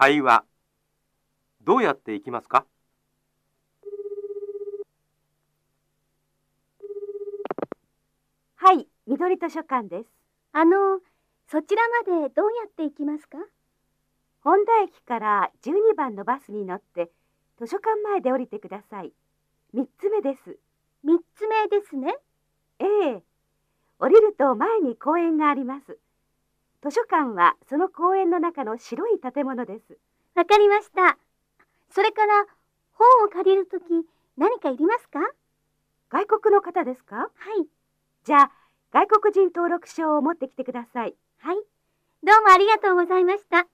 会話どうやって行きますか？はい、緑図書館です。あの、そちらまでどうやって行きますか？本田駅から12番のバスに乗って図書館前で降りてください。3つ目です。三つ目ですね。ええ。降りると前に公園があります。図書館はその公園の中の白い建物です。わかりました。それから、本を借りるとき、何かいりますか？外国の方ですか？はい。じゃあ、外国人登録証を持ってきてください。はい。どうもありがとうございました。